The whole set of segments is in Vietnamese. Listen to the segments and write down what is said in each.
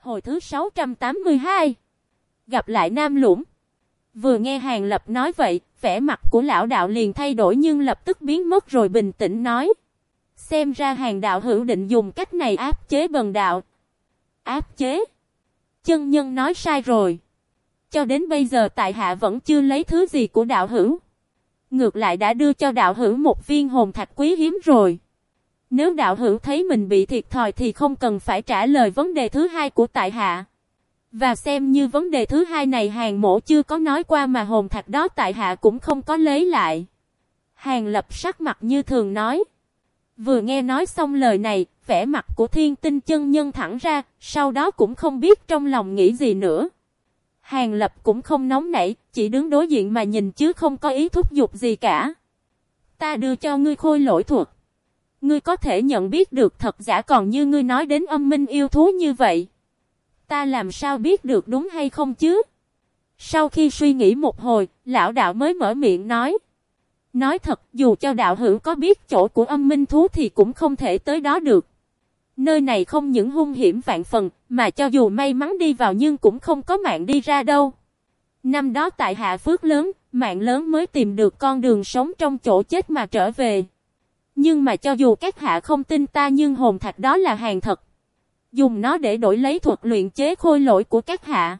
Hồi thứ 682 Gặp lại Nam Lũng Vừa nghe Hàng Lập nói vậy, vẻ mặt của lão đạo liền thay đổi nhưng lập tức biến mất rồi bình tĩnh nói. Xem ra hàng đạo hữu định dùng cách này áp chế bần đạo. Áp chế? Chân nhân nói sai rồi. Cho đến bây giờ tại hạ vẫn chưa lấy thứ gì của đạo hữu. Ngược lại đã đưa cho đạo hữu một viên hồn thạch quý hiếm rồi. Nếu đạo hữu thấy mình bị thiệt thòi thì không cần phải trả lời vấn đề thứ hai của tại hạ. Và xem như vấn đề thứ hai này hàng mổ chưa có nói qua mà hồn thạch đó tại hạ cũng không có lấy lại. Hàng lập sắc mặt như thường nói. Vừa nghe nói xong lời này, vẻ mặt của thiên tinh chân nhân thẳng ra, sau đó cũng không biết trong lòng nghĩ gì nữa. Hàng lập cũng không nóng nảy, chỉ đứng đối diện mà nhìn chứ không có ý thúc giục gì cả. Ta đưa cho ngươi khôi lỗi thuộc Ngươi có thể nhận biết được thật giả còn như ngươi nói đến âm minh yêu thú như vậy. Ta làm sao biết được đúng hay không chứ? Sau khi suy nghĩ một hồi, lão đạo mới mở miệng nói. Nói thật, dù cho đạo hữu có biết chỗ của âm minh thú thì cũng không thể tới đó được. Nơi này không những hung hiểm vạn phần, mà cho dù may mắn đi vào nhưng cũng không có mạng đi ra đâu. Năm đó tại Hạ Phước lớn, mạng lớn mới tìm được con đường sống trong chỗ chết mà trở về. Nhưng mà cho dù các hạ không tin ta nhưng hồn thạch đó là hàng thật. Dùng nó để đổi lấy thuật luyện chế khôi lỗi của các hạ.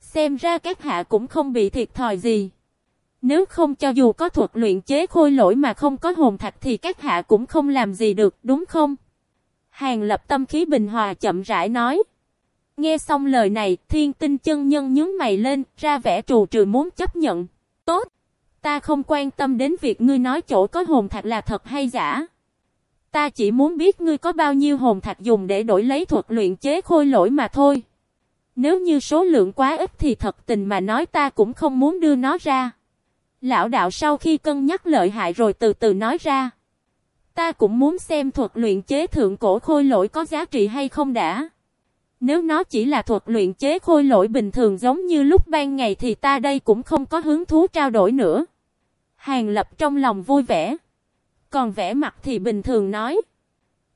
Xem ra các hạ cũng không bị thiệt thòi gì. Nếu không cho dù có thuật luyện chế khôi lỗi mà không có hồn thạch thì các hạ cũng không làm gì được, đúng không? Hàng lập tâm khí bình hòa chậm rãi nói. Nghe xong lời này, thiên tinh chân nhân nhướng mày lên, ra vẻ trù trừ muốn chấp nhận. Tốt! Ta không quan tâm đến việc ngươi nói chỗ có hồn thạch là thật hay giả. Ta chỉ muốn biết ngươi có bao nhiêu hồn thạch dùng để đổi lấy thuật luyện chế khôi lỗi mà thôi. Nếu như số lượng quá ít thì thật tình mà nói ta cũng không muốn đưa nó ra. Lão đạo sau khi cân nhắc lợi hại rồi từ từ nói ra. Ta cũng muốn xem thuật luyện chế thượng cổ khôi lỗi có giá trị hay không đã. Nếu nó chỉ là thuật luyện chế khôi lỗi bình thường giống như lúc ban ngày thì ta đây cũng không có hứng thú trao đổi nữa. Hàng lập trong lòng vui vẻ. Còn vẻ mặt thì bình thường nói.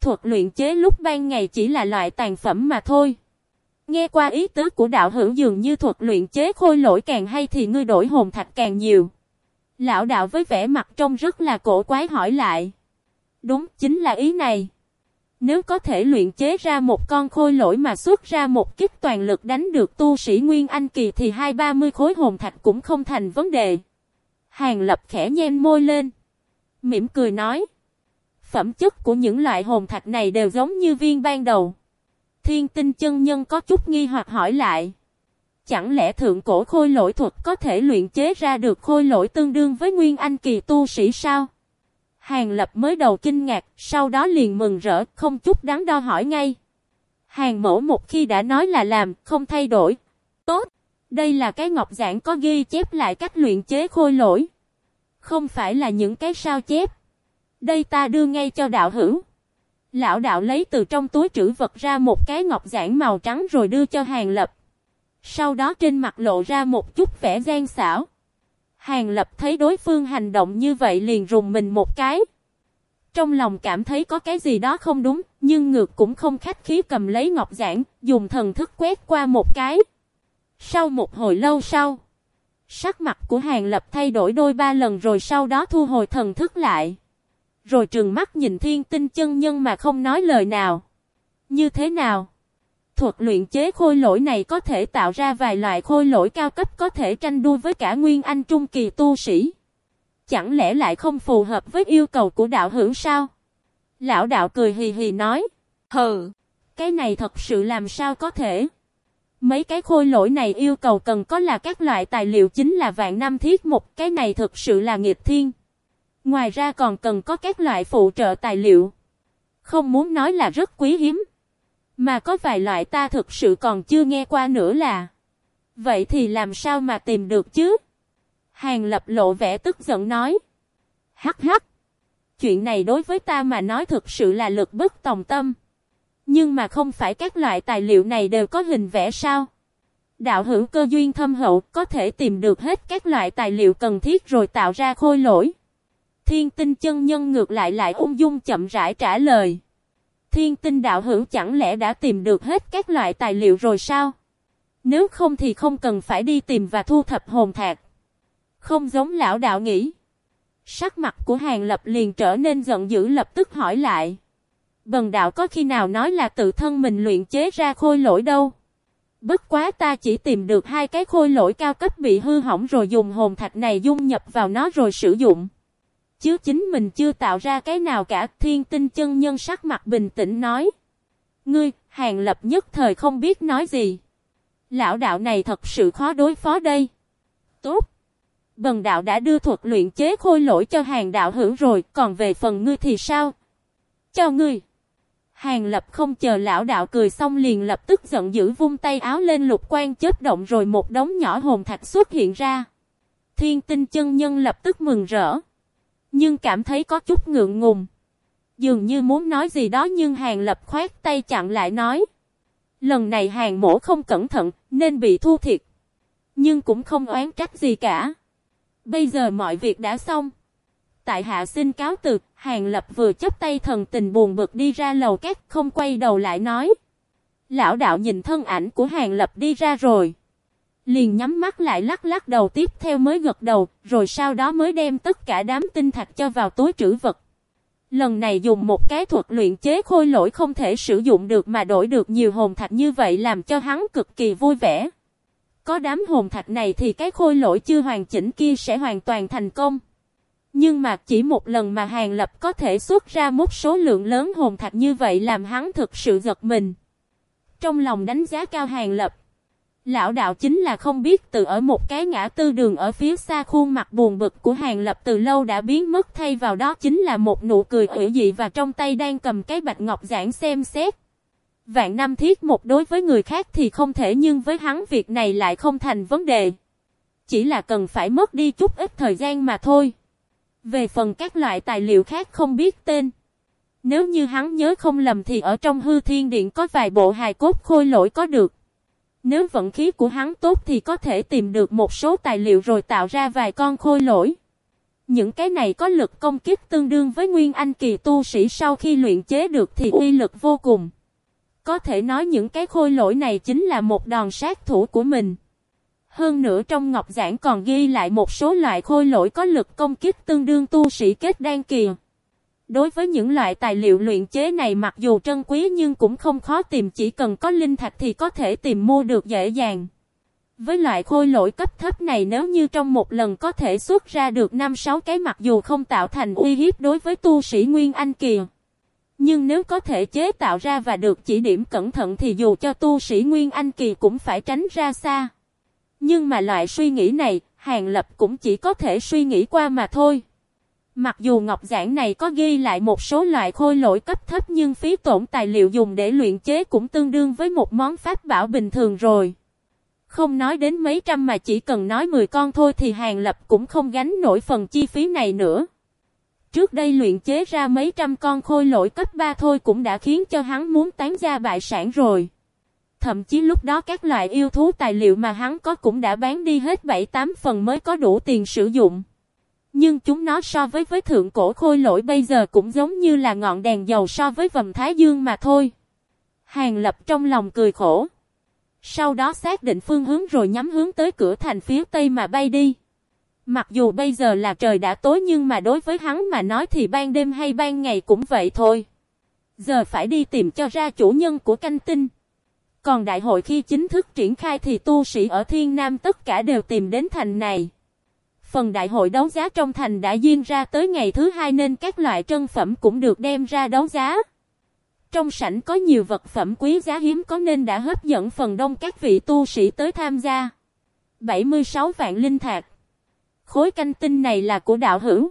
Thuật luyện chế lúc ban ngày chỉ là loại tàn phẩm mà thôi. Nghe qua ý tứ của đạo hữu dường như thuật luyện chế khôi lỗi càng hay thì ngươi đổi hồn thạch càng nhiều. Lão đạo với vẻ mặt trông rất là cổ quái hỏi lại. Đúng, chính là ý này. Nếu có thể luyện chế ra một con khôi lỗi mà xuất ra một kích toàn lực đánh được tu sĩ Nguyên Anh Kỳ thì hai ba mươi khối hồn thạch cũng không thành vấn đề. Hàng lập khẽ nhen môi lên. Mỉm cười nói. Phẩm chất của những loại hồn thạch này đều giống như viên ban đầu. Thiên tinh chân nhân có chút nghi hoặc hỏi lại. Chẳng lẽ thượng cổ khôi lỗi thuật có thể luyện chế ra được khôi lỗi tương đương với nguyên anh kỳ tu sĩ sao? Hàng lập mới đầu kinh ngạc, sau đó liền mừng rỡ, không chút đáng đo hỏi ngay. Hàng mẫu một khi đã nói là làm, không thay đổi. Tốt! Đây là cái ngọc giảng có ghi chép lại cách luyện chế khôi lỗi. Không phải là những cái sao chép. Đây ta đưa ngay cho đạo hữu. Lão đạo lấy từ trong túi trữ vật ra một cái ngọc giản màu trắng rồi đưa cho hàng lập. Sau đó trên mặt lộ ra một chút vẻ gian xảo. Hàng lập thấy đối phương hành động như vậy liền rùng mình một cái. Trong lòng cảm thấy có cái gì đó không đúng, nhưng ngược cũng không khách khí cầm lấy ngọc giản, dùng thần thức quét qua một cái. Sau một hồi lâu sau, sắc mặt của hàng lập thay đổi đôi ba lần rồi sau đó thu hồi thần thức lại. Rồi trừng mắt nhìn thiên tinh chân nhân mà không nói lời nào. Như thế nào? thuật luyện chế khôi lỗi này có thể tạo ra vài loại khôi lỗi cao cấp có thể tranh đua với cả nguyên anh trung kỳ tu sĩ. Chẳng lẽ lại không phù hợp với yêu cầu của đạo hữu sao? Lão đạo cười hì hì nói. Hừ, cái này thật sự làm sao có thể? Mấy cái khôi lỗi này yêu cầu cần có là các loại tài liệu chính là vạn năm thiết một, cái này thực sự là nghịch thiên. Ngoài ra còn cần có các loại phụ trợ tài liệu. Không muốn nói là rất quý hiếm. Mà có vài loại ta thực sự còn chưa nghe qua nữa là. Vậy thì làm sao mà tìm được chứ? Hàng lập lộ vẻ tức giận nói. Hắc hắc. Chuyện này đối với ta mà nói thực sự là lực bất tòng tâm. Nhưng mà không phải các loại tài liệu này đều có hình vẽ sao? Đạo hữu cơ duyên thâm hậu, có thể tìm được hết các loại tài liệu cần thiết rồi tạo ra khôi lỗi. Thiên tinh chân nhân ngược lại lại ung dung chậm rãi trả lời. Thiên tinh đạo hữu chẳng lẽ đã tìm được hết các loại tài liệu rồi sao? Nếu không thì không cần phải đi tìm và thu thập hồn thạc. Không giống lão đạo nghĩ. Sắc mặt của Hàng Lập liền trở nên giận dữ lập tức hỏi lại. Bần đạo có khi nào nói là tự thân mình luyện chế ra khôi lỗi đâu? Bất quá ta chỉ tìm được hai cái khôi lỗi cao cấp bị hư hỏng rồi dùng hồn thạch này dung nhập vào nó rồi sử dụng. Chứ chính mình chưa tạo ra cái nào cả, thiên tinh chân nhân sắc mặt bình tĩnh nói. Ngươi, hàng lập nhất thời không biết nói gì. Lão đạo này thật sự khó đối phó đây. Tốt. Bần đạo đã đưa thuật luyện chế khôi lỗi cho hàng đạo hữu rồi, còn về phần ngươi thì sao? Cho ngươi. Hàng lập không chờ lão đạo cười xong liền lập tức giận dữ vung tay áo lên lục quan chết động rồi một đống nhỏ hồn thạch xuất hiện ra. Thiên tinh chân nhân lập tức mừng rỡ. Nhưng cảm thấy có chút ngượng ngùng. Dường như muốn nói gì đó nhưng hàng lập khoát tay chặn lại nói. Lần này hàng mổ không cẩn thận, nên bị thu thiệt. Nhưng cũng không oán trách gì cả. Bây giờ mọi việc đã xong. Tại hạ xin cáo từ, Hàng Lập vừa chấp tay thần tình buồn bực đi ra lầu các không quay đầu lại nói. Lão đạo nhìn thân ảnh của Hàng Lập đi ra rồi. Liền nhắm mắt lại lắc lắc đầu tiếp theo mới gật đầu, rồi sau đó mới đem tất cả đám tinh thạch cho vào túi trữ vật. Lần này dùng một cái thuật luyện chế khôi lỗi không thể sử dụng được mà đổi được nhiều hồn thạch như vậy làm cho hắn cực kỳ vui vẻ. Có đám hồn thạch này thì cái khôi lỗi chưa hoàn chỉnh kia sẽ hoàn toàn thành công. Nhưng mà chỉ một lần mà Hàng Lập có thể xuất ra một số lượng lớn hồn thạch như vậy làm hắn thực sự giật mình. Trong lòng đánh giá cao Hàng Lập. Lão đạo chính là không biết từ ở một cái ngã tư đường ở phía xa khuôn mặt buồn bực của Hàng Lập từ lâu đã biến mất, thay vào đó chính là một nụ cười ủy dị và trong tay đang cầm cái bạch ngọc giảng xem xét. Vạn năm thiết một đối với người khác thì không thể nhưng với hắn việc này lại không thành vấn đề. Chỉ là cần phải mất đi chút ít thời gian mà thôi. Về phần các loại tài liệu khác không biết tên. Nếu như hắn nhớ không lầm thì ở trong hư thiên điện có vài bộ hài cốt khôi lỗi có được. Nếu vận khí của hắn tốt thì có thể tìm được một số tài liệu rồi tạo ra vài con khôi lỗi. Những cái này có lực công kích tương đương với nguyên anh kỳ tu sĩ sau khi luyện chế được thì uy lực vô cùng. Có thể nói những cái khôi lỗi này chính là một đòn sát thủ của mình. Hơn nữa trong ngọc giảng còn ghi lại một số loại khôi lỗi có lực công kích tương đương tu sĩ kết đan kỳ. Đối với những loại tài liệu luyện chế này mặc dù trân quý nhưng cũng không khó tìm, chỉ cần có linh thạch thì có thể tìm mua được dễ dàng. Với loại khôi lỗi cấp thấp này nếu như trong một lần có thể xuất ra được 5-6 cái mặc dù không tạo thành uy hiếp đối với tu sĩ Nguyên Anh Kỳ. Nhưng nếu có thể chế tạo ra và được chỉ điểm cẩn thận thì dù cho tu sĩ Nguyên Anh Kỳ cũng phải tránh ra xa. Nhưng mà loại suy nghĩ này, Hàng Lập cũng chỉ có thể suy nghĩ qua mà thôi. Mặc dù ngọc giản này có ghi lại một số loại khôi lỗi cấp thấp nhưng phí tổn tài liệu dùng để luyện chế cũng tương đương với một món pháp bảo bình thường rồi. Không nói đến mấy trăm mà chỉ cần nói 10 con thôi thì Hàng Lập cũng không gánh nổi phần chi phí này nữa. Trước đây luyện chế ra mấy trăm con khôi lỗi cấp 3 thôi cũng đã khiến cho hắn muốn tán ra bại sản rồi. Thậm chí lúc đó các loại yêu thú tài liệu mà hắn có cũng đã bán đi hết 7-8 phần mới có đủ tiền sử dụng. Nhưng chúng nó so với với thượng cổ khôi lỗi bây giờ cũng giống như là ngọn đèn dầu so với vầm thái dương mà thôi. Hàng lập trong lòng cười khổ. Sau đó xác định phương hướng rồi nhắm hướng tới cửa thành phía tây mà bay đi. Mặc dù bây giờ là trời đã tối nhưng mà đối với hắn mà nói thì ban đêm hay ban ngày cũng vậy thôi. Giờ phải đi tìm cho ra chủ nhân của canh tinh. Còn đại hội khi chính thức triển khai thì tu sĩ ở Thiên Nam tất cả đều tìm đến thành này. Phần đại hội đấu giá trong thành đã diễn ra tới ngày thứ hai nên các loại trân phẩm cũng được đem ra đấu giá. Trong sảnh có nhiều vật phẩm quý giá hiếm có nên đã hấp dẫn phần đông các vị tu sĩ tới tham gia. 76 vạn linh thạch. Khối canh tinh này là của đạo hữu.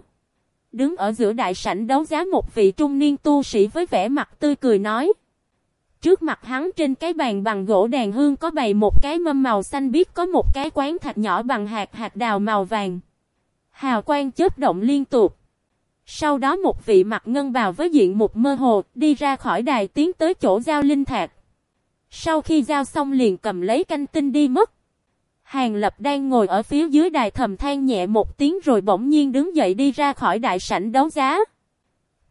Đứng ở giữa đại sảnh đấu giá một vị trung niên tu sĩ với vẻ mặt tươi cười nói. Trước mặt hắn trên cái bàn bằng gỗ đàn hương có bày một cái mâm màu xanh biết có một cái quán thạch nhỏ bằng hạt hạt đào màu vàng. Hào quang chớp động liên tục. Sau đó một vị mặt ngân bào với diện một mơ hồ đi ra khỏi đài tiến tới chỗ giao linh thạch. Sau khi giao xong liền cầm lấy canh tinh đi mất. Hàng Lập đang ngồi ở phía dưới đài thầm than nhẹ một tiếng rồi bỗng nhiên đứng dậy đi ra khỏi đại sảnh đấu giá.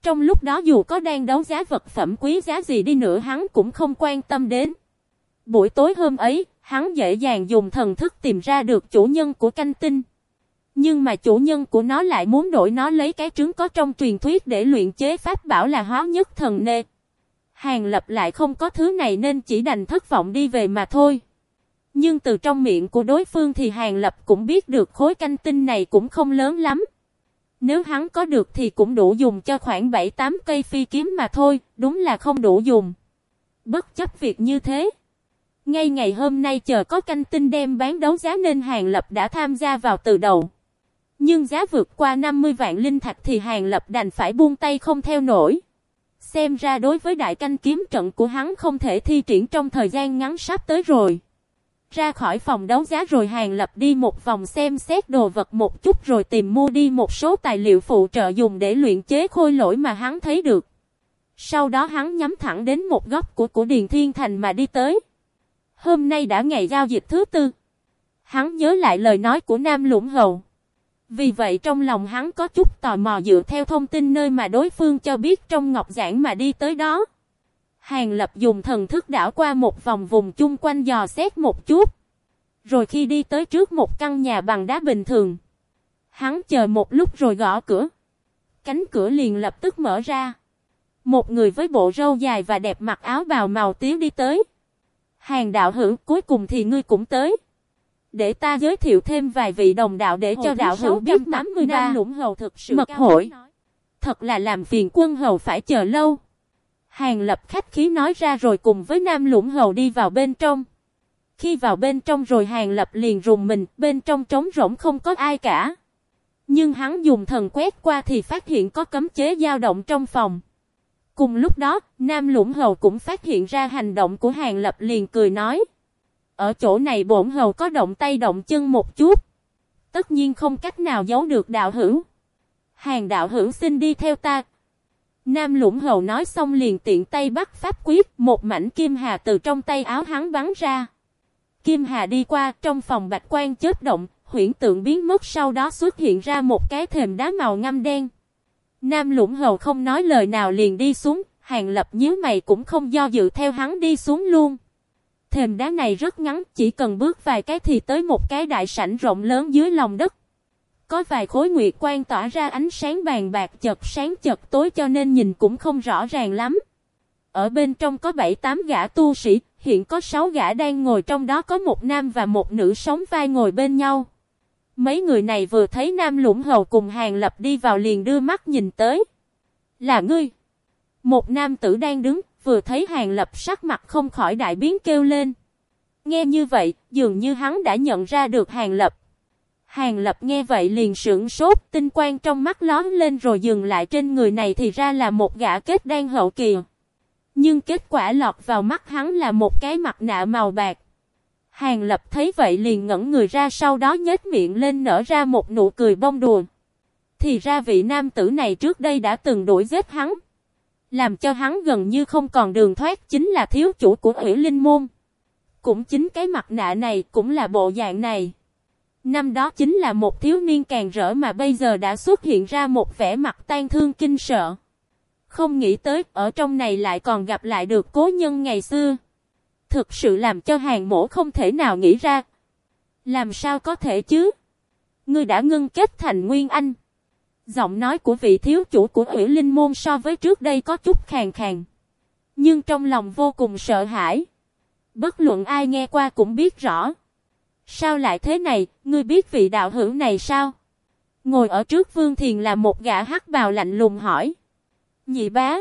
Trong lúc đó dù có đang đấu giá vật phẩm quý giá gì đi nữa hắn cũng không quan tâm đến. Buổi tối hôm ấy, hắn dễ dàng dùng thần thức tìm ra được chủ nhân của canh tinh. Nhưng mà chủ nhân của nó lại muốn đổi nó lấy cái trứng có trong truyền thuyết để luyện chế pháp bảo là hóa nhất thần nê. Hàng lập lại không có thứ này nên chỉ đành thất vọng đi về mà thôi. Nhưng từ trong miệng của đối phương thì hàng lập cũng biết được khối canh tinh này cũng không lớn lắm. Nếu hắn có được thì cũng đủ dùng cho khoảng 7-8 cây phi kiếm mà thôi, đúng là không đủ dùng. Bất chấp việc như thế. Ngay ngày hôm nay chờ có canh tinh đem bán đấu giá nên Hàng Lập đã tham gia vào từ đầu. Nhưng giá vượt qua 50 vạn linh thạch thì Hàng Lập đành phải buông tay không theo nổi. Xem ra đối với đại canh kiếm trận của hắn không thể thi triển trong thời gian ngắn sắp tới rồi. Ra khỏi phòng đấu giá rồi Hàng Lập đi một vòng xem xét đồ vật một chút rồi tìm mua đi một số tài liệu phụ trợ dùng để luyện chế khôi lỗi mà hắn thấy được. Sau đó hắn nhắm thẳng đến một góc của của Điền Thiên Thành mà đi tới. Hôm nay đã ngày giao dịch thứ tư. Hắn nhớ lại lời nói của Nam Lũng Hầu. Vì vậy trong lòng hắn có chút tò mò dựa theo thông tin nơi mà đối phương cho biết trong ngọc giảng mà đi tới đó. Hàng lập dùng thần thức đảo qua một vòng vùng chung quanh dò xét một chút. Rồi khi đi tới trước một căn nhà bằng đá bình thường. Hắn chờ một lúc rồi gõ cửa. Cánh cửa liền lập tức mở ra. Một người với bộ râu dài và đẹp mặc áo bào màu tía đi tới. Hàng đạo hữu cuối cùng thì ngươi cũng tới. Để ta giới thiệu thêm vài vị đồng đạo để Hồ cho đạo hữu biết 80 năm lũng hầu thực sự mật hội. Thật là làm phiền quân hầu phải chờ lâu. Hàng lập khách khí nói ra rồi cùng với nam lũng hầu đi vào bên trong. Khi vào bên trong rồi hàng lập liền rùng mình, bên trong trống rỗng không có ai cả. Nhưng hắn dùng thần quét qua thì phát hiện có cấm chế dao động trong phòng. Cùng lúc đó, Nam Lũng Hầu cũng phát hiện ra hành động của Hàng Lập liền cười nói. Ở chỗ này bổn hầu có động tay động chân một chút. Tất nhiên không cách nào giấu được đạo hữu. Hàng đạo hữu xin đi theo ta. Nam Lũng Hầu nói xong liền tiện tay bắt pháp quyết, một mảnh kim hà từ trong tay áo hắn bắn ra. Kim hà đi qua, trong phòng bạch quan chớp động, huyễn tượng biến mất sau đó xuất hiện ra một cái thềm đá màu ngăm đen. Nam Lũng Hầu không nói lời nào liền đi xuống, Hàng Lập nhíu mày cũng không do dự theo hắn đi xuống luôn. Thềm đá này rất ngắn, chỉ cần bước vài cái thì tới một cái đại sảnh rộng lớn dưới lòng đất. Có vài khối nguyệt quan tỏa ra ánh sáng bàn bạc chật sáng chật tối cho nên nhìn cũng không rõ ràng lắm. Ở bên trong có 7-8 gã tu sĩ, hiện có 6 gã đang ngồi trong đó có một nam và một nữ sống vai ngồi bên nhau. Mấy người này vừa thấy nam lũng hầu cùng hàng lập đi vào liền đưa mắt nhìn tới. Là ngươi. Một nam tử đang đứng, vừa thấy hàng lập sắc mặt không khỏi đại biến kêu lên. Nghe như vậy, dường như hắn đã nhận ra được hàng lập. Hàng lập nghe vậy liền sưởng sốt, tinh quang trong mắt lón lên rồi dừng lại trên người này thì ra là một gã kết đan hậu kỳ. Nhưng kết quả lọt vào mắt hắn là một cái mặt nạ màu bạc. Hàng lập thấy vậy liền ngẩn người ra sau đó nhếch miệng lên nở ra một nụ cười bông đùa. Thì ra vị nam tử này trước đây đã từng đuổi giết hắn. Làm cho hắn gần như không còn đường thoát chính là thiếu chủ của ủy linh môn. Cũng chính cái mặt nạ này cũng là bộ dạng này. Năm đó chính là một thiếu niên càng rỡ mà bây giờ đã xuất hiện ra một vẻ mặt tan thương kinh sợ. Không nghĩ tới, ở trong này lại còn gặp lại được cố nhân ngày xưa. Thực sự làm cho hàng mổ không thể nào nghĩ ra. Làm sao có thể chứ? Ngươi đã ngưng kết thành Nguyên Anh. Giọng nói của vị thiếu chủ của ủy linh môn so với trước đây có chút khàn khàn. Nhưng trong lòng vô cùng sợ hãi. Bất luận ai nghe qua cũng biết rõ. Sao lại thế này, ngươi biết vị đạo hữu này sao? Ngồi ở trước Vương Thiền là một gã hắc bào lạnh lùng hỏi. Nhị bá.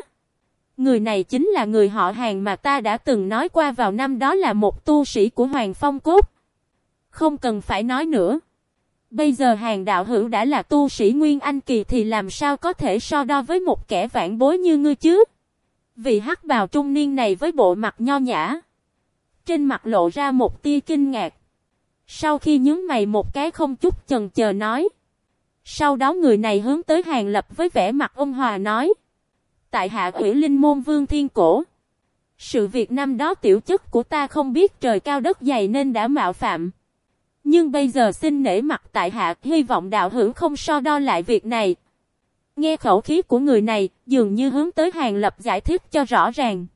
Người này chính là người họ hàng mà ta đã từng nói qua vào năm đó là một tu sĩ của Hoàng Phong Cốt. Không cần phải nói nữa. Bây giờ hàng đạo hữu đã là tu sĩ Nguyên Anh Kỳ thì làm sao có thể so đo với một kẻ vãn bối như ngươi chứ? Vị hắc bào trung niên này với bộ mặt nho nhã. Trên mặt lộ ra một tia kinh ngạc. Sau khi nhướng mày một cái không chút chần chờ nói. Sau đó người này hướng tới hàng lập với vẻ mặt ông hòa nói. Tại hạ ủy linh môn vương thiên cổ. Sự việc năm đó tiểu chức của ta không biết trời cao đất dày nên đã mạo phạm. Nhưng bây giờ xin nể mặt tại hạ hy vọng đạo hữu không so đo lại việc này. Nghe khẩu khí của người này, dường như hướng tới Hàng Lập giải thích cho rõ ràng.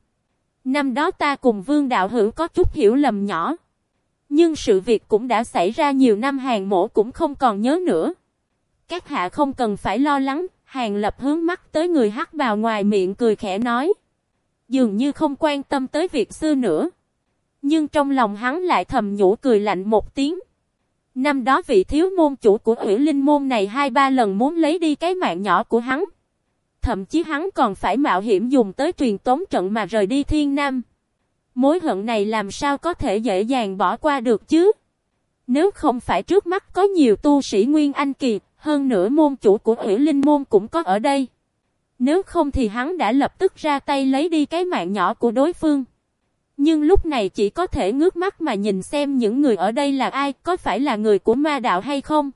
Năm đó ta cùng Vương Đạo Hữu có chút hiểu lầm nhỏ. Nhưng sự việc cũng đã xảy ra nhiều năm hàng mổ cũng không còn nhớ nữa. Các hạ không cần phải lo lắng, hàng lập hướng mắt tới người hắc bào ngoài miệng cười khẽ nói. Dường như không quan tâm tới việc xưa nữa. Nhưng trong lòng hắn lại thầm nhủ cười lạnh một tiếng. Năm đó vị thiếu môn chủ của ủy linh môn này hai ba lần muốn lấy đi cái mạng nhỏ của hắn. Thậm chí hắn còn phải mạo hiểm dùng tới truyền tống trận mà rời đi thiên nam. Mối hận này làm sao có thể dễ dàng bỏ qua được chứ? Nếu không phải trước mắt có nhiều tu sĩ Nguyên Anh Kỳ, hơn nữa môn chủ của Hữu linh môn cũng có ở đây. Nếu không thì hắn đã lập tức ra tay lấy đi cái mạng nhỏ của đối phương. Nhưng lúc này chỉ có thể ngước mắt mà nhìn xem những người ở đây là ai, có phải là người của ma đạo hay không.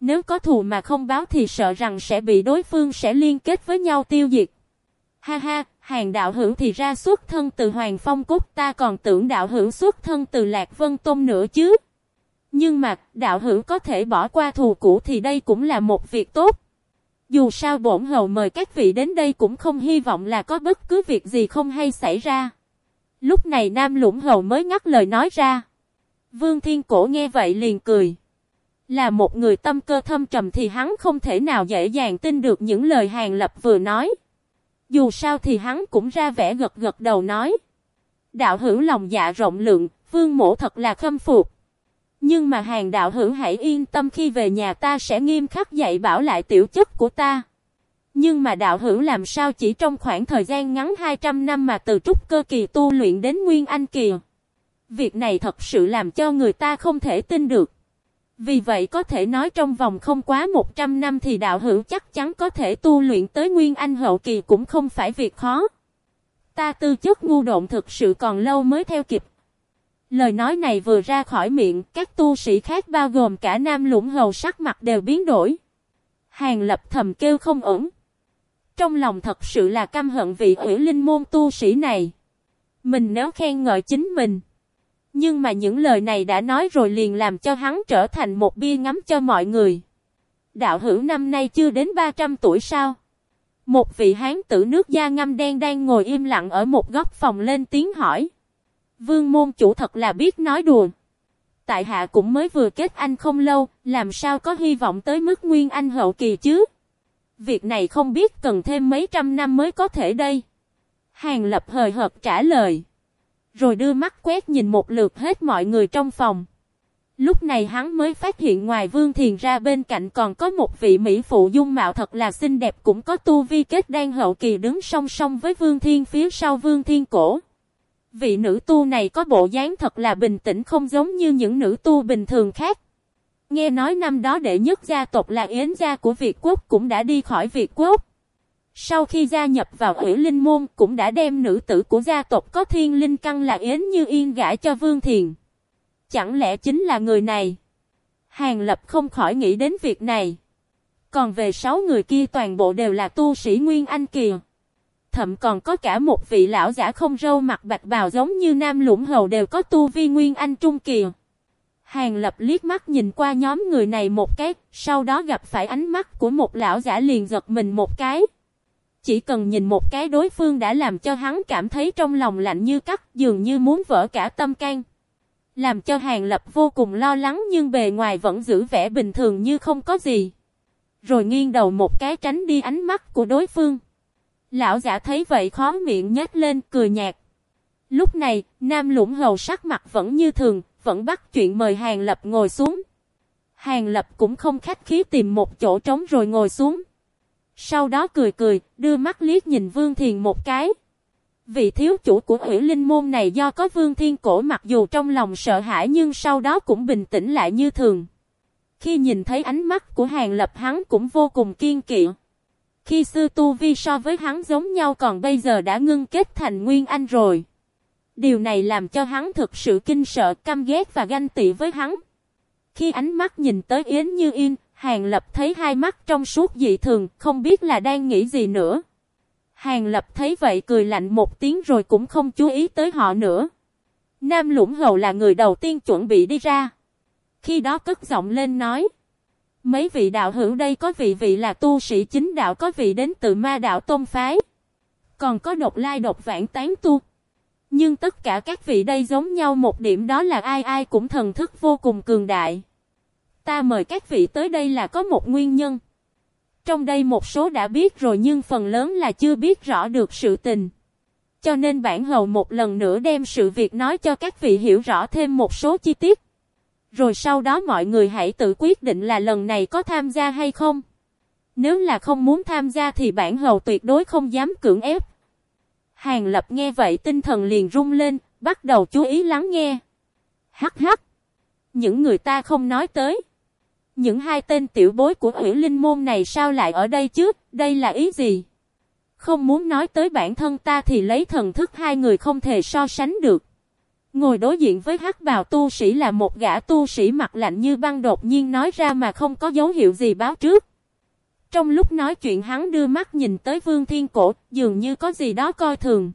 Nếu có thù mà không báo thì sợ rằng sẽ bị đối phương sẽ liên kết với nhau tiêu diệt. Ha ha, hàng đạo hữu thì ra xuất thân từ Hoàng Phong Cúc ta còn tưởng đạo hữu xuất thân từ Lạc Vân Tôn nữa chứ. Nhưng mà, đạo hữu có thể bỏ qua thù cũ thì đây cũng là một việc tốt. Dù sao bổn hầu mời các vị đến đây cũng không hy vọng là có bất cứ việc gì không hay xảy ra. Lúc này Nam Lũng Hầu mới ngắt lời nói ra. Vương Thiên Cổ nghe vậy liền cười. Là một người tâm cơ thâm trầm thì hắn không thể nào dễ dàng tin được những lời Hàng Lập vừa nói. Dù sao thì hắn cũng ra vẻ gật gật đầu nói. Đạo hữu lòng dạ rộng lượng, vương mổ thật là khâm phục. Nhưng mà hàng đạo hữu hãy yên tâm khi về nhà ta sẽ nghiêm khắc dạy bảo lại tiểu chất của ta. Nhưng mà đạo hữu làm sao chỉ trong khoảng thời gian ngắn 200 năm mà từ trúc cơ kỳ tu luyện đến nguyên anh kỳ. Việc này thật sự làm cho người ta không thể tin được. Vì vậy có thể nói trong vòng không quá 100 năm thì đạo hữu chắc chắn có thể tu luyện tới nguyên anh hậu kỳ cũng không phải việc khó. Ta tư chất ngu độn thực sự còn lâu mới theo kịp. Lời nói này vừa ra khỏi miệng, các tu sĩ khác bao gồm cả nam lũng hầu sắc mặt đều biến đổi. Hàng lập thầm kêu không ổn. Trong lòng thật sự là căm hận vị ủy linh môn tu sĩ này. Mình nếu khen ngợi chính mình. Nhưng mà những lời này đã nói rồi liền làm cho hắn trở thành một bia ngắm cho mọi người. Đạo hữu năm nay chưa đến 300 tuổi sao? Một vị hán tử nước da ngâm đen đang ngồi im lặng ở một góc phòng lên tiếng hỏi. Vương môn chủ thật là biết nói đùa. Tại hạ cũng mới vừa kết anh không lâu, làm sao có hy vọng tới mức nguyên anh hậu kỳ chứ? Việc này không biết cần thêm mấy trăm năm mới có thể đây. Hàng lập hời hợt trả lời. Rồi đưa mắt quét nhìn một lượt hết mọi người trong phòng. Lúc này hắn mới phát hiện ngoài Vương Thiền ra bên cạnh còn có một vị mỹ phụ dung mạo thật là xinh đẹp cũng có tu vi kết đang hậu kỳ đứng song song với Vương Thiên phía sau Vương Thiên cổ. Vị nữ tu này có bộ dáng thật là bình tĩnh không giống như những nữ tu bình thường khác. Nghe nói năm đó đệ nhất gia tộc là Yến gia của Việt Quốc cũng đã đi khỏi Việt Quốc. Sau khi gia nhập vào ủy linh môn cũng đã đem nữ tử của gia tộc có thiên linh căn là Yến Như Yên gãi cho Vương Thiền. Chẳng lẽ chính là người này? Hàng Lập không khỏi nghĩ đến việc này. Còn về sáu người kia toàn bộ đều là tu sĩ Nguyên Anh kìa. Thậm còn có cả một vị lão giả không râu mặt bạch bào giống như Nam Lũng Hầu đều có tu vi Nguyên Anh Trung kìa. Hàng Lập liếc mắt nhìn qua nhóm người này một cái, sau đó gặp phải ánh mắt của một lão giả liền giật mình một cái. Chỉ cần nhìn một cái đối phương đã làm cho hắn cảm thấy trong lòng lạnh như cắt, dường như muốn vỡ cả tâm can. Làm cho Hàng Lập vô cùng lo lắng nhưng bề ngoài vẫn giữ vẻ bình thường như không có gì. Rồi nghiêng đầu một cái tránh đi ánh mắt của đối phương. Lão giả thấy vậy khó miệng nhếch lên cười nhạt. Lúc này, Nam Lũng Hầu sắc mặt vẫn như thường, vẫn bắt chuyện mời Hàng Lập ngồi xuống. Hàng Lập cũng không khách khí tìm một chỗ trống rồi ngồi xuống. Sau đó cười cười, đưa mắt liếc nhìn Vương Thiền một cái. Vị thiếu chủ của ủy linh môn này do có Vương Thiên Cổ mặc dù trong lòng sợ hãi nhưng sau đó cũng bình tĩnh lại như thường. Khi nhìn thấy ánh mắt của Hàng Lập hắn cũng vô cùng kiên kỵ. Khi xưa Tu Vi so với hắn giống nhau còn bây giờ đã ngưng kết thành Nguyên Anh rồi. Điều này làm cho hắn thực sự kinh sợ, căm ghét và ganh tị với hắn. Khi ánh mắt nhìn tới Yến Như Yên, Hàng Lập thấy hai mắt trong suốt dị thường, không biết là đang nghĩ gì nữa. Hàng Lập thấy vậy cười lạnh một tiếng rồi cũng không chú ý tới họ nữa. Nam Lũng Hầu là người đầu tiên chuẩn bị đi ra. Khi đó cất giọng lên nói. Mấy vị đạo hữu đây có vị vị là tu sĩ chính đạo có vị đến từ ma đạo tôn phái. Còn có độc lai độc vãng tán tu. Nhưng tất cả các vị đây giống nhau một điểm đó là ai ai cũng thần thức vô cùng cường đại. Ta mời các vị tới đây là có một nguyên nhân. Trong đây một số đã biết rồi nhưng phần lớn là chưa biết rõ được sự tình. Cho nên bản hầu một lần nữa đem sự việc nói cho các vị hiểu rõ thêm một số chi tiết. Rồi sau đó mọi người hãy tự quyết định là lần này có tham gia hay không. Nếu là không muốn tham gia thì bản hầu tuyệt đối không dám cưỡng ép. Hàng lập nghe vậy tinh thần liền rung lên, bắt đầu chú ý lắng nghe. Hắc hắc. Những người ta không nói tới. Những hai tên tiểu bối của Huyễn linh môn này sao lại ở đây chứ, đây là ý gì? Không muốn nói tới bản thân ta thì lấy thần thức hai người không thể so sánh được. Ngồi đối diện với hắc bào tu sĩ là một gã tu sĩ mặt lạnh như băng đột nhiên nói ra mà không có dấu hiệu gì báo trước. Trong lúc nói chuyện hắn đưa mắt nhìn tới vương thiên cổ, dường như có gì đó coi thường.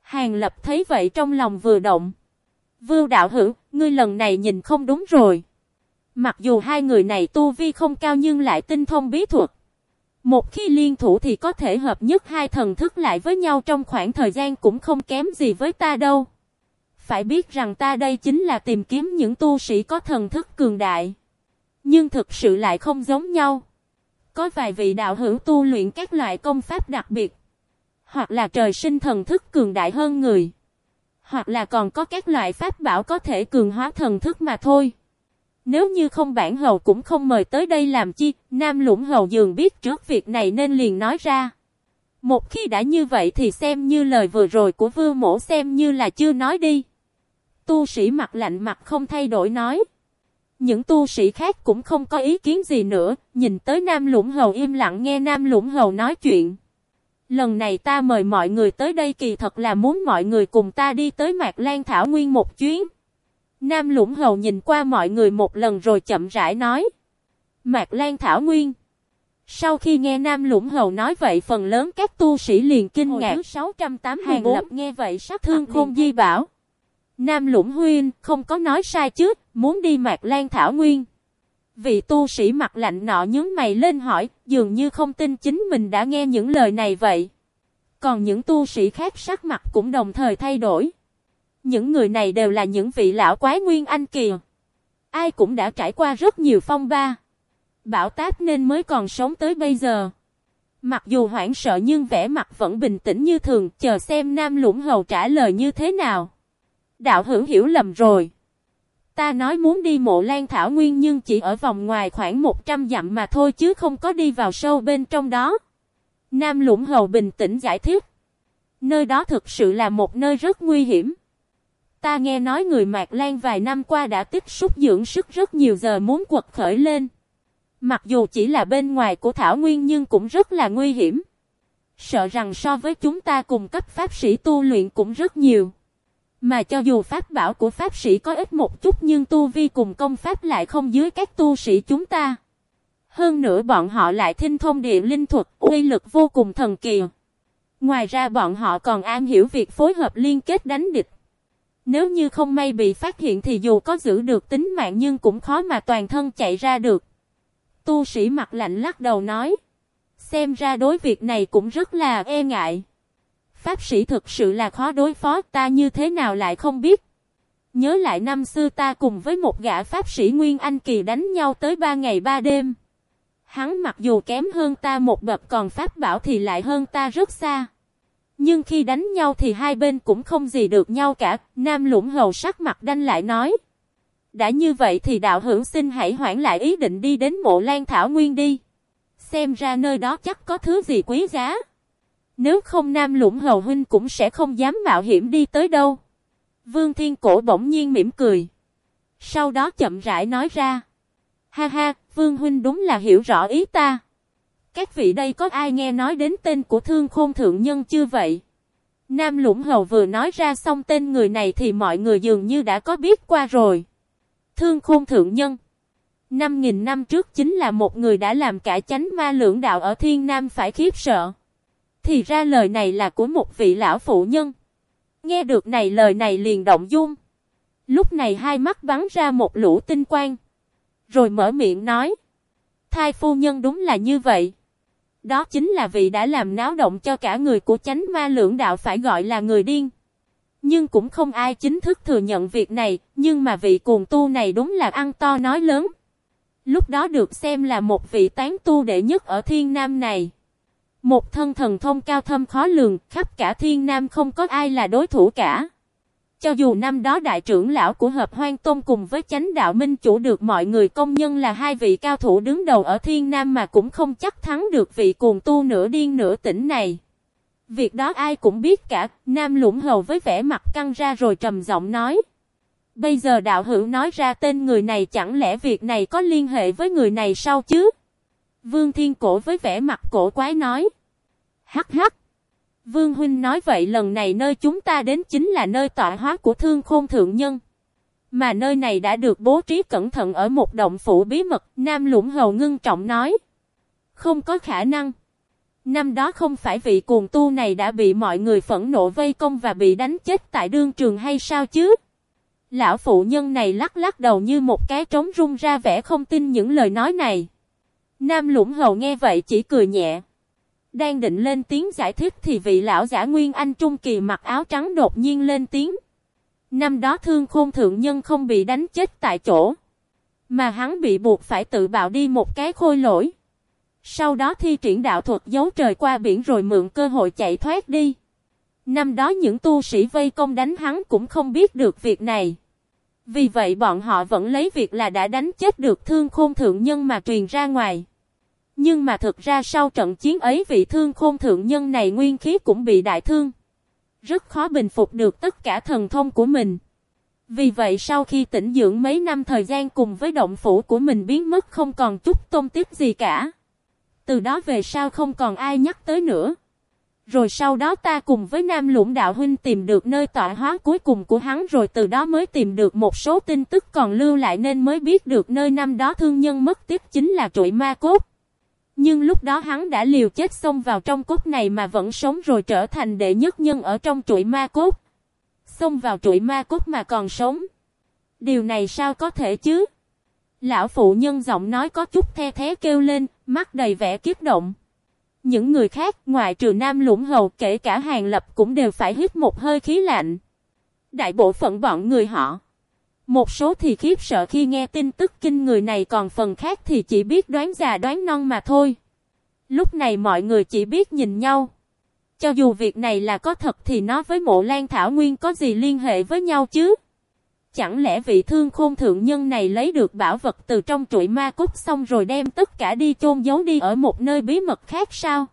Hàng lập thấy vậy trong lòng vừa động. Vương đạo hữu, ngươi lần này nhìn không đúng rồi. Mặc dù hai người này tu vi không cao nhưng lại tinh thông bí thuật. Một khi liên thủ thì có thể hợp nhất hai thần thức lại với nhau trong khoảng thời gian cũng không kém gì với ta đâu. Phải biết rằng ta đây chính là tìm kiếm những tu sĩ có thần thức cường đại. Nhưng thực sự lại không giống nhau. Có vài vị đạo hữu tu luyện các loại công pháp đặc biệt. Hoặc là trời sinh thần thức cường đại hơn người. Hoặc là còn có các loại pháp bảo có thể cường hóa thần thức mà thôi. Nếu như không bản hầu cũng không mời tới đây làm chi, Nam Lũng hầu dường biết trước việc này nên liền nói ra. Một khi đã như vậy thì xem như lời vừa rồi của vương mổ xem như là chưa nói đi. Tu sĩ mặt lạnh mặt không thay đổi nói. Những tu sĩ khác cũng không có ý kiến gì nữa, nhìn tới Nam Lũng Hầu im lặng nghe Nam Lũng Hầu nói chuyện. Lần này ta mời mọi người tới đây kỳ thật là muốn mọi người cùng ta đi tới Mạc Lan Thảo Nguyên một chuyến. Nam Lũng Hầu nhìn qua mọi người một lần rồi chậm rãi nói. Mạc Lan Thảo Nguyên. Sau khi nghe Nam Lũng Hầu nói vậy phần lớn các tu sĩ liền kinh Hồi ngạc. 684 Hàng lập nghe vậy sắc thương khôn di bảo. Nam Lũng Huyên không có nói sai chứ, muốn đi Mạc Lan Thảo Nguyên. Vị tu sĩ mặt lạnh nọ nhướng mày lên hỏi, dường như không tin chính mình đã nghe những lời này vậy. Còn những tu sĩ khác sắc mặt cũng đồng thời thay đổi. Những người này đều là những vị lão quái nguyên anh kìa. Ai cũng đã trải qua rất nhiều phong ba. Bảo táp nên mới còn sống tới bây giờ. Mặc dù hoảng sợ nhưng vẻ mặt vẫn bình tĩnh như thường, chờ xem Nam Lũng Hầu trả lời như thế nào. Đạo hữu hiểu lầm rồi. Ta nói muốn đi mộ lan thảo nguyên nhưng chỉ ở vòng ngoài khoảng 100 dặm mà thôi chứ không có đi vào sâu bên trong đó. Nam Lũng Hầu bình tĩnh giải thích. Nơi đó thực sự là một nơi rất nguy hiểm. Ta nghe nói người Mạc Lan vài năm qua đã tích xúc dưỡng sức rất nhiều giờ muốn quật khởi lên. Mặc dù chỉ là bên ngoài của Thảo Nguyên nhưng cũng rất là nguy hiểm. Sợ rằng so với chúng ta cùng cấp pháp sĩ tu luyện cũng rất nhiều. Mà cho dù pháp bảo của pháp sĩ có ít một chút nhưng tu vi cùng công pháp lại không dưới các tu sĩ chúng ta. Hơn nữa bọn họ lại thinh thông địa linh thuật, uy lực vô cùng thần kỳ. Ngoài ra bọn họ còn am hiểu việc phối hợp liên kết đánh địch. Nếu như không may bị phát hiện thì dù có giữ được tính mạng nhưng cũng khó mà toàn thân chạy ra được. Tu sĩ mặt lạnh lắc đầu nói. Xem ra đối việc này cũng rất là e ngại. Pháp sĩ thực sự là khó đối phó, ta như thế nào lại không biết. Nhớ lại năm xưa ta cùng với một gã pháp sĩ Nguyên Anh Kỳ đánh nhau tới ba ngày ba đêm. Hắn mặc dù kém hơn ta một bậc, còn pháp bảo thì lại hơn ta rất xa. Nhưng khi đánh nhau thì hai bên cũng không gì được nhau cả, Nam Lũng Hầu sắc mặt đanh lại nói. Đã như vậy thì đạo hữu xin hãy hoãn lại ý định đi đến mộ Lan Thảo Nguyên đi. Xem ra nơi đó chắc có thứ gì quý giá. Nếu không Nam Lũng Hầu Huynh cũng sẽ không dám mạo hiểm đi tới đâu. Vương Thiên Cổ bỗng nhiên mỉm cười. Sau đó chậm rãi nói ra. Ha ha, Vương Huynh đúng là hiểu rõ ý ta. Các vị đây có ai nghe nói đến tên của thương khôn thượng nhân chưa vậy? Nam Lũng Hầu vừa nói ra xong tên người này thì mọi người dường như đã có biết qua rồi. Thương khôn thượng nhân. Năm nghìn năm trước chính là một người đã làm cả chánh ma lưỡng đạo ở thiên nam phải khiếp sợ. Thì ra lời này là của một vị lão phụ nhân. Nghe được này lời này liền động dung. Lúc này hai mắt bắn ra một lũ tinh quang. Rồi mở miệng nói. thai phu nhân đúng là như vậy. Đó chính là vị đã làm náo động cho cả người của chánh ma lưỡng đạo phải gọi là người điên. Nhưng cũng không ai chính thức thừa nhận việc này, nhưng mà vị cuồng tu này đúng là ăn to nói lớn. Lúc đó được xem là một vị tán tu đệ nhất ở thiên nam này. Một thân thần thông cao thâm khó lường, khắp cả thiên nam không có ai là đối thủ cả. Cho dù năm đó đại trưởng lão của hợp hoang tôn cùng với chánh đạo minh chủ được mọi người công nhân là hai vị cao thủ đứng đầu ở thiên nam mà cũng không chắc thắng được vị cuồng tu nửa điên nửa tỉnh này. Việc đó ai cũng biết cả, nam lũng hầu với vẻ mặt căng ra rồi trầm giọng nói. Bây giờ đạo hữu nói ra tên người này chẳng lẽ việc này có liên hệ với người này sao chứ? Vương Thiên Cổ với vẻ mặt cổ quái nói. Hắc hắc. Vương Huynh nói vậy lần này nơi chúng ta đến chính là nơi tọa hóa của thương khôn thượng nhân. Mà nơi này đã được bố trí cẩn thận ở một động phủ bí mật, Nam Lũng Hầu ngưng trọng nói. Không có khả năng. Năm đó không phải vị cuồng tu này đã bị mọi người phẫn nộ vây công và bị đánh chết tại đương trường hay sao chứ? Lão phụ nhân này lắc lắc đầu như một cái trống rung ra vẻ không tin những lời nói này. Nam Lũng Hầu nghe vậy chỉ cười nhẹ. Đang định lên tiếng giải thích thì vị lão giả Nguyên Anh Trung Kỳ mặc áo trắng đột nhiên lên tiếng. Năm đó thương khôn thượng nhân không bị đánh chết tại chỗ. Mà hắn bị buộc phải tự bạo đi một cái khôi lỗi. Sau đó thi triển đạo thuật giấu trời qua biển rồi mượn cơ hội chạy thoát đi. Năm đó những tu sĩ vây công đánh hắn cũng không biết được việc này. Vì vậy bọn họ vẫn lấy việc là đã đánh chết được thương khôn thượng nhân mà truyền ra ngoài. Nhưng mà thực ra sau trận chiến ấy vị thương khôn thượng nhân này nguyên khí cũng bị đại thương. Rất khó bình phục được tất cả thần thông của mình. Vì vậy sau khi tỉnh dưỡng mấy năm thời gian cùng với động phủ của mình biến mất không còn chút tôn tiếp gì cả. Từ đó về sau không còn ai nhắc tới nữa. Rồi sau đó ta cùng với Nam Lũng Đạo Huynh tìm được nơi tọa hóa cuối cùng của hắn rồi từ đó mới tìm được một số tin tức còn lưu lại nên mới biết được nơi năm đó thương nhân mất tiếp chính là trụi ma cốt. Nhưng lúc đó hắn đã liều chết xông vào trong cốt này mà vẫn sống rồi trở thành đệ nhất nhân ở trong chuỗi ma cốt. Xông vào chuỗi ma cốt mà còn sống. Điều này sao có thể chứ? Lão phụ nhân giọng nói có chút the thế kêu lên, mắt đầy vẻ kiếp động. Những người khác ngoài trừ nam lũng hầu kể cả hàng lập cũng đều phải hít một hơi khí lạnh. Đại bộ phận bọn người họ. Một số thì khiếp sợ khi nghe tin tức kinh người này còn phần khác thì chỉ biết đoán già đoán non mà thôi. Lúc này mọi người chỉ biết nhìn nhau. Cho dù việc này là có thật thì nó với mộ lan thảo nguyên có gì liên hệ với nhau chứ? Chẳng lẽ vị thương khôn thượng nhân này lấy được bảo vật từ trong trụi ma cúc xong rồi đem tất cả đi chôn giấu đi ở một nơi bí mật khác sao?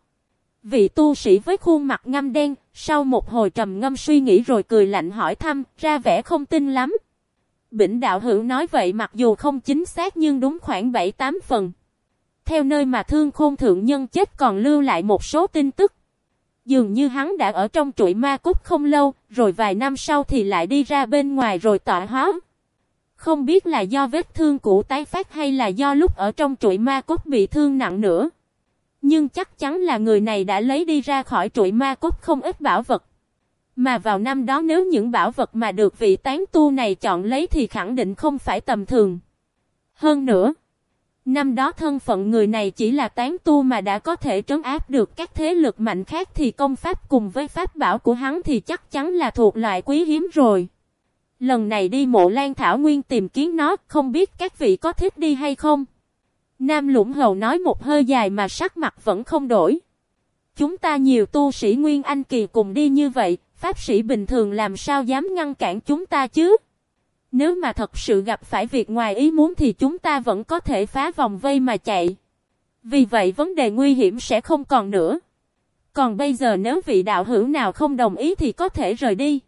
Vị tu sĩ với khuôn mặt ngâm đen, sau một hồi trầm ngâm suy nghĩ rồi cười lạnh hỏi thăm, ra vẻ không tin lắm. Bỉnh đạo hữu nói vậy mặc dù không chính xác nhưng đúng khoảng 7-8 phần. Theo nơi mà thương khôn thượng nhân chết còn lưu lại một số tin tức. Dường như hắn đã ở trong trụi ma cúc không lâu, rồi vài năm sau thì lại đi ra bên ngoài rồi tọa hóa. Không biết là do vết thương cũ tái phát hay là do lúc ở trong trụi ma cốt bị thương nặng nữa. Nhưng chắc chắn là người này đã lấy đi ra khỏi trụi ma cốt không ít bảo vật. Mà vào năm đó nếu những bảo vật mà được vị tán tu này chọn lấy thì khẳng định không phải tầm thường. Hơn nữa, năm đó thân phận người này chỉ là tán tu mà đã có thể trấn áp được các thế lực mạnh khác thì công pháp cùng với pháp bảo của hắn thì chắc chắn là thuộc loại quý hiếm rồi. Lần này đi mộ lan thảo nguyên tìm kiếm nó, không biết các vị có thích đi hay không? Nam Lũng Hầu nói một hơi dài mà sắc mặt vẫn không đổi. Chúng ta nhiều tu sĩ Nguyên Anh Kỳ cùng đi như vậy, pháp sĩ bình thường làm sao dám ngăn cản chúng ta chứ? Nếu mà thật sự gặp phải việc ngoài ý muốn thì chúng ta vẫn có thể phá vòng vây mà chạy. Vì vậy vấn đề nguy hiểm sẽ không còn nữa. Còn bây giờ nếu vị đạo hữu nào không đồng ý thì có thể rời đi.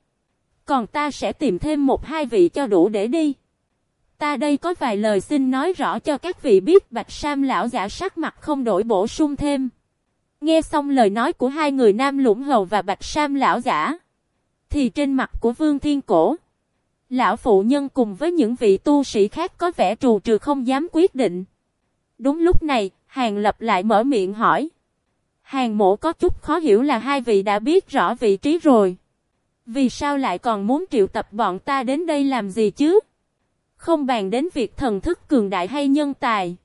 Còn ta sẽ tìm thêm một hai vị cho đủ để đi. Ta đây có vài lời xin nói rõ cho các vị biết Bạch Sam lão giả sắc mặt không đổi bổ sung thêm. Nghe xong lời nói của hai người Nam Lũng Hầu và Bạch Sam lão giả. Thì trên mặt của Vương Thiên Cổ. Lão phụ nhân cùng với những vị tu sĩ khác có vẻ trù trừ không dám quyết định. Đúng lúc này, Hàng lập lại mở miệng hỏi. Hàng mộ có chút khó hiểu là hai vị đã biết rõ vị trí rồi. Vì sao lại còn muốn triệu tập bọn ta đến đây làm gì chứ? Không bàn đến việc thần thức cường đại hay nhân tài.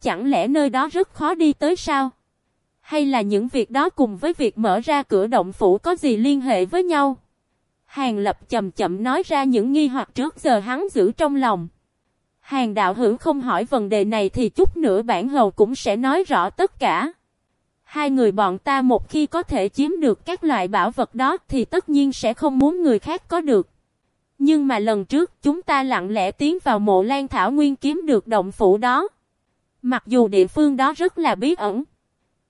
chẳng lẽ nơi đó rất khó đi tới sao? Hay là những việc đó cùng với việc mở ra cửa động phủ có gì liên hệ với nhau? Hàng lập chậm chậm nói ra những nghi hoặc trước giờ hắn giữ trong lòng. Hàng đạo hữu không hỏi vấn đề này thì chút nữa bản hầu cũng sẽ nói rõ tất cả. Hai người bọn ta một khi có thể chiếm được các loại bảo vật đó thì tất nhiên sẽ không muốn người khác có được. Nhưng mà lần trước chúng ta lặng lẽ tiến vào mộ lan thảo nguyên kiếm được động phủ đó. Mặc dù địa phương đó rất là bí ẩn.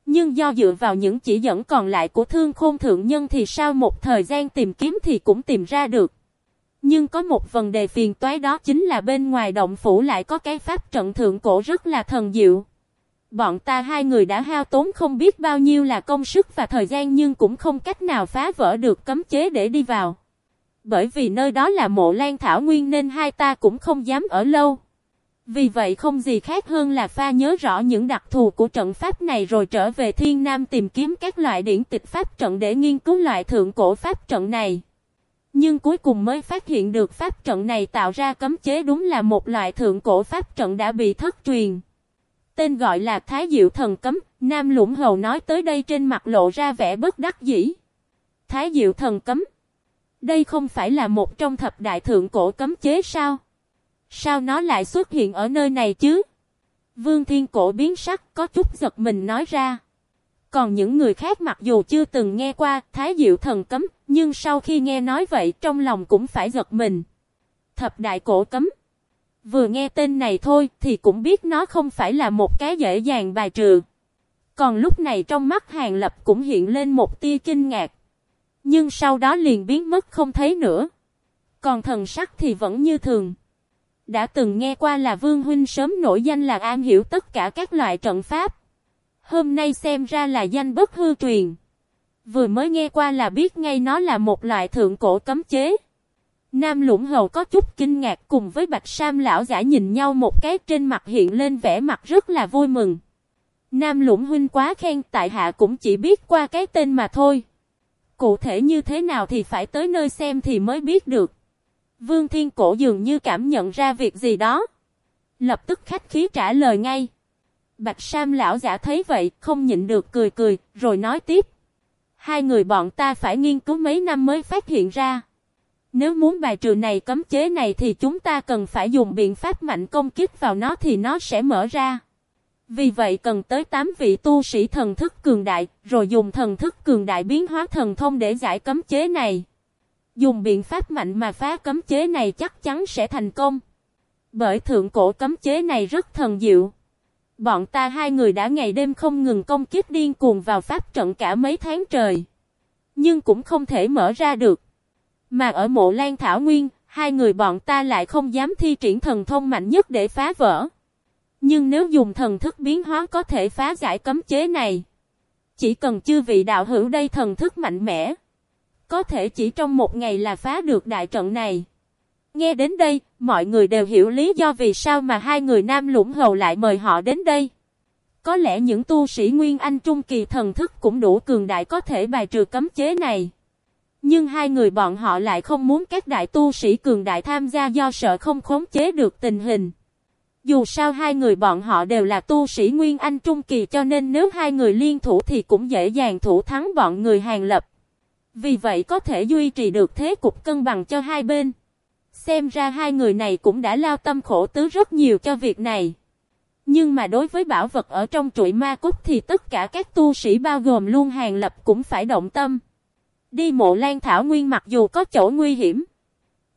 Nhưng do dựa vào những chỉ dẫn còn lại của thương khôn thượng nhân thì sau một thời gian tìm kiếm thì cũng tìm ra được. Nhưng có một vấn đề phiền toái đó chính là bên ngoài động phủ lại có cái pháp trận thượng cổ rất là thần diệu. Bọn ta hai người đã hao tốn không biết bao nhiêu là công sức và thời gian nhưng cũng không cách nào phá vỡ được cấm chế để đi vào. Bởi vì nơi đó là mộ lan thảo nguyên nên hai ta cũng không dám ở lâu. Vì vậy không gì khác hơn là pha nhớ rõ những đặc thù của trận pháp này rồi trở về Thiên Nam tìm kiếm các loại điển tịch pháp trận để nghiên cứu loại thượng cổ pháp trận này. Nhưng cuối cùng mới phát hiện được pháp trận này tạo ra cấm chế đúng là một loại thượng cổ pháp trận đã bị thất truyền. Tên gọi là Thái Diệu Thần Cấm, Nam Lũng Hầu nói tới đây trên mặt lộ ra vẻ bất đắc dĩ. Thái Diệu Thần Cấm Đây không phải là một trong thập đại thượng cổ cấm chế sao? Sao nó lại xuất hiện ở nơi này chứ? Vương Thiên Cổ biến sắc có chút giật mình nói ra. Còn những người khác mặc dù chưa từng nghe qua Thái Diệu Thần Cấm, nhưng sau khi nghe nói vậy trong lòng cũng phải giật mình. Thập đại cổ cấm. Vừa nghe tên này thôi thì cũng biết nó không phải là một cái dễ dàng bài trừ. Còn lúc này trong mắt Hàng Lập cũng hiện lên một tia kinh ngạc. Nhưng sau đó liền biến mất không thấy nữa. Còn thần sắc thì vẫn như thường. Đã từng nghe qua là Vương Huynh sớm nổi danh là an hiểu tất cả các loại trận pháp. Hôm nay xem ra là danh bất hư truyền. Vừa mới nghe qua là biết ngay nó là một loại thượng cổ cấm chế. Nam lũng hầu có chút kinh ngạc cùng với bạch sam lão giả nhìn nhau một cái trên mặt hiện lên vẻ mặt rất là vui mừng. Nam lũng huynh quá khen, tại hạ cũng chỉ biết qua cái tên mà thôi. Cụ thể như thế nào thì phải tới nơi xem thì mới biết được. Vương Thiên Cổ dường như cảm nhận ra việc gì đó. Lập tức khách khí trả lời ngay. Bạch Sam lão giả thấy vậy, không nhịn được cười cười, rồi nói tiếp. Hai người bọn ta phải nghiên cứu mấy năm mới phát hiện ra. Nếu muốn bài trừ này cấm chế này thì chúng ta cần phải dùng biện pháp mạnh công kích vào nó thì nó sẽ mở ra. Vì vậy cần tới 8 vị tu sĩ thần thức cường đại, rồi dùng thần thức cường đại biến hóa thần thông để giải cấm chế này. Dùng biện pháp mạnh mà phá cấm chế này chắc chắn sẽ thành công. Bởi thượng cổ cấm chế này rất thần diệu. Bọn ta hai người đã ngày đêm không ngừng công kích điên cuồng vào pháp trận cả mấy tháng trời. Nhưng cũng không thể mở ra được. Mà ở mộ lan thảo nguyên, hai người bọn ta lại không dám thi triển thần thông mạnh nhất để phá vỡ. Nhưng nếu dùng thần thức biến hóa có thể phá giải cấm chế này. Chỉ cần chư vị đạo hữu đây thần thức mạnh mẽ. Có thể chỉ trong một ngày là phá được đại trận này. Nghe đến đây, mọi người đều hiểu lý do vì sao mà hai người nam lũng hầu lại mời họ đến đây. Có lẽ những tu sĩ Nguyên Anh Trung Kỳ thần thức cũng đủ cường đại có thể bài trừ cấm chế này. Nhưng hai người bọn họ lại không muốn các đại tu sĩ cường đại tham gia do sợ không khống chế được tình hình. Dù sao hai người bọn họ đều là tu sĩ Nguyên Anh Trung Kỳ cho nên nếu hai người liên thủ thì cũng dễ dàng thủ thắng bọn người hàng lập. Vì vậy có thể duy trì được thế cục cân bằng cho hai bên. Xem ra hai người này cũng đã lao tâm khổ tứ rất nhiều cho việc này. Nhưng mà đối với bảo vật ở trong trụi ma cốt thì tất cả các tu sĩ bao gồm luôn hàng lập cũng phải động tâm. Đi mộ lan thảo nguyên mặc dù có chỗ nguy hiểm.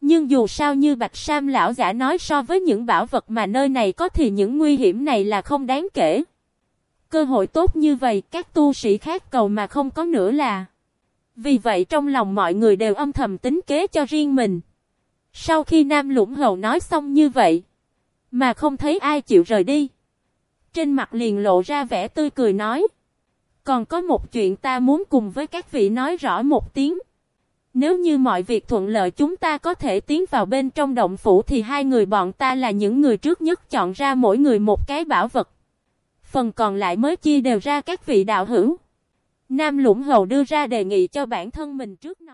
Nhưng dù sao như Bạch Sam lão giả nói so với những bảo vật mà nơi này có thì những nguy hiểm này là không đáng kể. Cơ hội tốt như vậy, các tu sĩ khác cầu mà không có nữa là. Vì vậy trong lòng mọi người đều âm thầm tính kế cho riêng mình. Sau khi Nam Lũng Hầu nói xong như vậy, mà không thấy ai chịu rời đi. Trên mặt liền lộ ra vẻ tươi cười nói. Còn có một chuyện ta muốn cùng với các vị nói rõ một tiếng. Nếu như mọi việc thuận lợi chúng ta có thể tiến vào bên trong động phủ thì hai người bọn ta là những người trước nhất chọn ra mỗi người một cái bảo vật. Phần còn lại mới chia đều ra các vị đạo hữu. Nam Lũng Hầu đưa ra đề nghị cho bản thân mình trước nó.